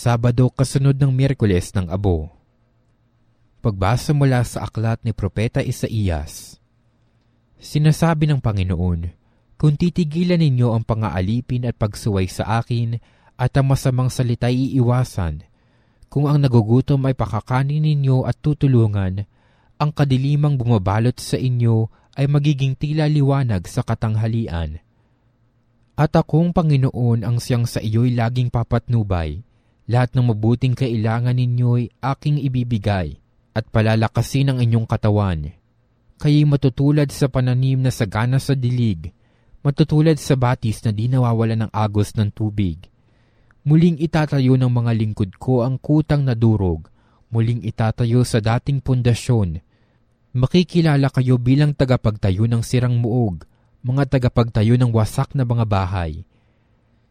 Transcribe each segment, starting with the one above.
Sabado kasunod ng Miyerkules ng Abo. Pagbasa mula sa aklat ni Propeta Isaías. Sinasabi ng Panginoon, Kung titigilan ninyo ang pangaalipin at pagsuway sa akin at ang masamang salita iiwasan, kung ang nagugutom ay pakakanin ninyo at tutulungan, ang kadilimang bumabalot sa inyo ay magiging tila liwanag sa katanghalian. At akong Panginoon ang siyang sa iyo'y laging papatnubay, lahat ng mabuting kailangan ninyo'y aking ibibigay at palalakasin ang inyong katawan. Kaya'y matutulad sa pananim na sagana sa dilig, matutulad sa batis na di nawawala ng agos ng tubig. Muling itatayo ng mga lingkod ko ang kutang na durog, muling itatayo sa dating pundasyon. Makikilala kayo bilang tagapagtayo ng sirang muog, mga tagapagtayo ng wasak na mga bahay.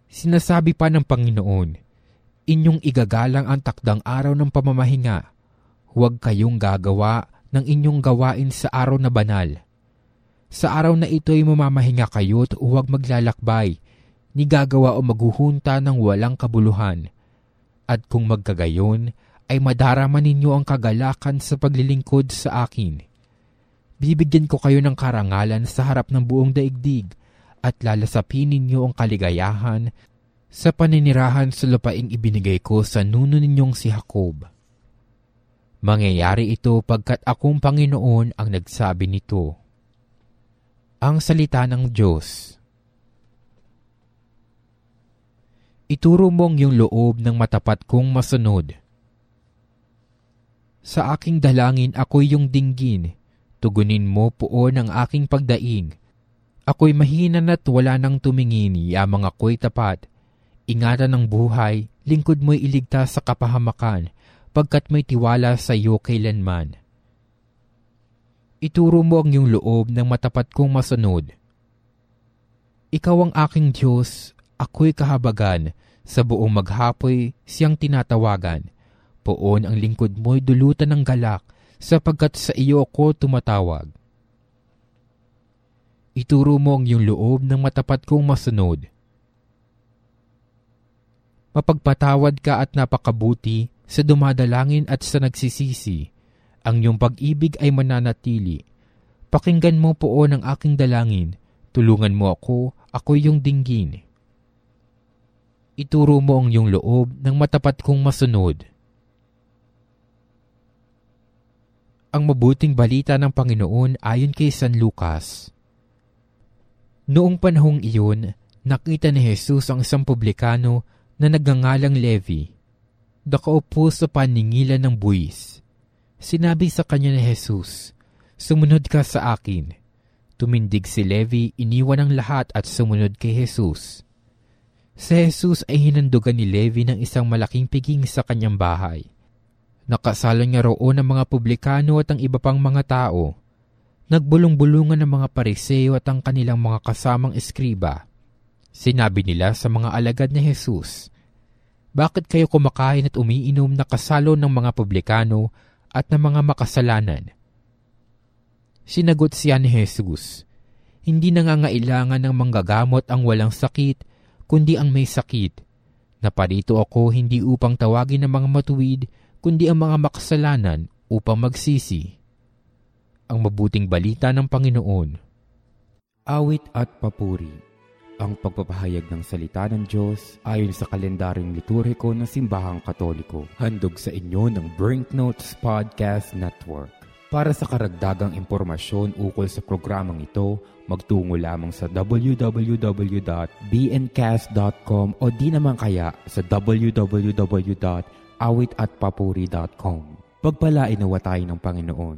Sinasabi pa ng Panginoon, inyong igagalang ang takdang araw ng pamamahinga huwag kayong gagawa ng inyong gawain sa araw na banal. Sa araw na ito'y mamamahinga kayo at huwag maglalakbay, ni gagawa o maghuhunta ng walang kabuluhan. At kung magkagayon, ay madarama ninyo ang kagalakan sa paglilingkod sa akin. Bibigyan ko kayo ng karangalan sa harap ng buong daigdig at lalasapin ninyo ang kaligayahan sa paninirahan sa lupaing ibinigay ko sa nuno ninyong si Jacob. Mangyayari ito pagkat akong Panginoon ang nagsabi nito. Ang salita ng Diyos Ituro mong yung loob ng matapat kong masunod. Sa aking dalangin ako'y yung dinggin, tugunin mo poon ang aking pagdaing. Ako'y mahina na't wala nang tumingin, yamang ako'y tapat. Ingatan ng buhay, lingkod mo'y iligtas sa kapahamakan, pagkat may tiwala sa iyo kailanman. Ituro mo ang iyong loob ng matapat kong masunod. Ikaw ang aking Diyos, ako'y kahabagan, sa buong maghapoy siyang tinatawagan. Poon ang lingkod mo'y dulutan ng galak, sapagkat sa iyo ako tumatawag. Ituro mo ang iyong loob ng matapat kong masunod. Mapagpatawad ka at napakabuti sa dumadalangin at sa nagsisisi. Ang iyong pag-ibig ay mananatili. Pakinggan mo poon ang aking dalangin. Tulungan mo ako, ako yung dinggin. Ituro mo ang iyong loob ng matapat kong masunod. Ang mabuting balita ng Panginoon ayon kay San Lucas. Noong panahong iyon, nakita ni Jesus ang isang publikano na nagngangalang Levi nakaupo sa paningilan ng buwis. Sinabi sa kanya ni Jesus, Sumunod ka sa akin. Tumindig si Levi, iniwan ang lahat at sumunod kay Jesus. Si Jesus ay hinandugan ni Levi ng isang malaking piging sa kanyang bahay. Nakasalo niya roon ang mga publikano at ang iba pang mga tao. Nagbulong-bulungan ang mga pariseo at ang kanilang mga kasamang eskriba. Sinabi nila sa mga alagad ni Jesus, bakit kayo kumakain at umiinom na kasalo ng mga publikano at ng mga makasalanan? Sinagot siya ni Jesus, Hindi nangangailangan ng manggagamot ang walang sakit, kundi ang may sakit. Naparito ako hindi upang tawagin ang mga matuwid, kundi ang mga makasalanan upang magsisi. Ang mabuting balita ng Panginoon. Awit at papuri ang pagpapahayag ng salita ng Diyos ayon sa kalendaryong liturhiko ng Simbahang Katoliko. Handog sa inyo ng Brinknotes Podcast Network. Para sa karagdagang impormasyon ukol sa programang ito, magtungo lamang sa www.bncast.com o di naman kaya sa www.awitatpapuri.com. Pagpalain nawa tayo ng Panginoon.